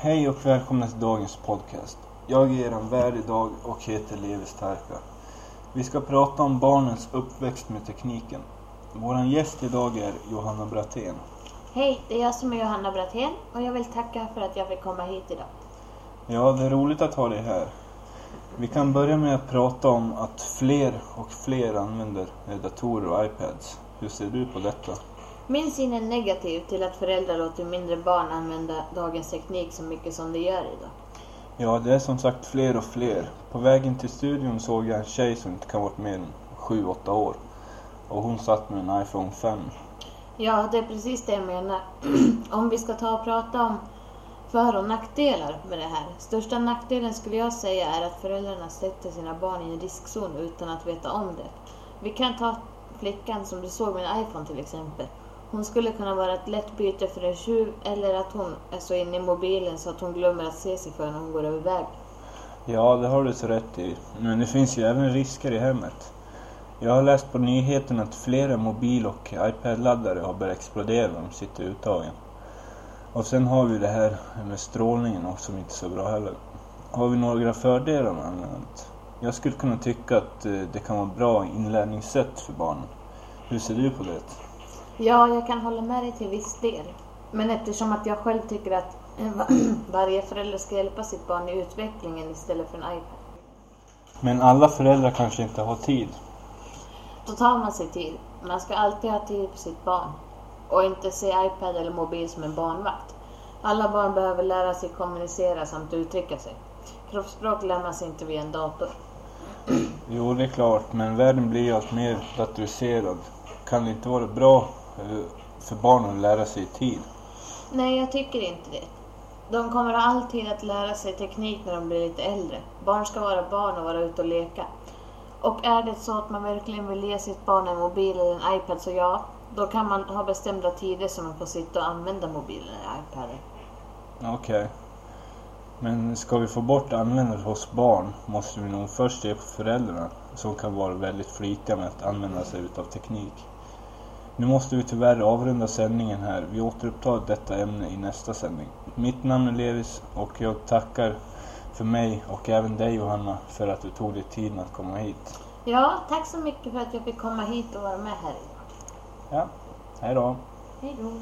Hej och välkomna till dagens podcast. Jag är er värd idag och heter Levi Starka. Vi ska prata om barnens uppväxt med tekniken. Vår gäst idag är Johanna Brattén. Hej, det är jag som är Johanna Brattén och jag vill tacka för att jag fick komma hit idag. Ja, det är roligt att ha dig här. Vi kan börja med att prata om att fler och fler använder datorer och iPads. Hur ser du på detta? Min syn är negativ till att föräldrar låter mindre barn använda dagens teknik så mycket som de gör idag. Ja, det är som sagt fler och fler. På vägen till studion såg jag en tjej som inte kan varit mer än 7-8 år. Och hon satt med en iPhone 5. Ja, det är precis det jag menar. om vi ska ta och prata om för och nackdelar med det här. Största nackdelen skulle jag säga är att föräldrarna sätter sina barn i en riskzon utan att veta om det. Vi kan ta flickan som du såg med en iPhone till exempel. Hon skulle kunna vara ett lätt byte för en tjuv eller att hon är så inne i mobilen så att hon glömmer att se sig för när hon går över vägen. Ja, det har du så rätt i. Men det finns ju även risker i hemmet. Jag har läst på nyheterna att flera mobil och iPad-laddare har börjat explodera när de sitter uttagen. Och sen har vi det här med strålningen också som inte är så bra heller. Har vi några fördelar med användandet? Jag skulle kunna tycka att eh, det kan vara bra inlärningssätt för barnen. Hur ser du på det? Ja, jag kan hålla med dig till viss del. Men eftersom att jag själv tycker att varje förälder ska hjälpa sitt barn i utvecklingen istället för en iPad. Men alla föräldrar kanske inte har tid. Då tar man sig tid. Man ska alltid ha tid för sitt barn. Och inte se iPad eller mobil som en barnvakt. Alla barn behöver lära sig kommunicera samt uttrycka sig. Kroppsspråk lämnas inte via en dator. Jo, det är klart, men världen blir allt mer datoriserad. Kan det inte vara bra för barnen att lära sig i tid? Nej, jag tycker inte det. De kommer alltid att lära sig teknik när de blir lite äldre. Barn ska vara barn och vara ute och leka. Och är det så att man verkligen vill ge sitt barn en mobil eller en iPad så ja, då kan man ha bestämda tider som man får sitta och använda mobilen eller iPaden. Okej. Okay. Men ska vi få bort användandet hos barn måste vi nog först på föräldrarna som kan vara väldigt flitiga med att använda sig utav teknik. Nu måste vi tyvärr avrunda sändningen här. Vi återupptar detta ämne i nästa sändning. Mitt namn är Levis och jag tackar för mig och även dig Johanna för att du tog dig tiden att komma hit. Ja, tack så mycket för att jag fick komma hit och vara med här idag. Ja, hej då. Hej då.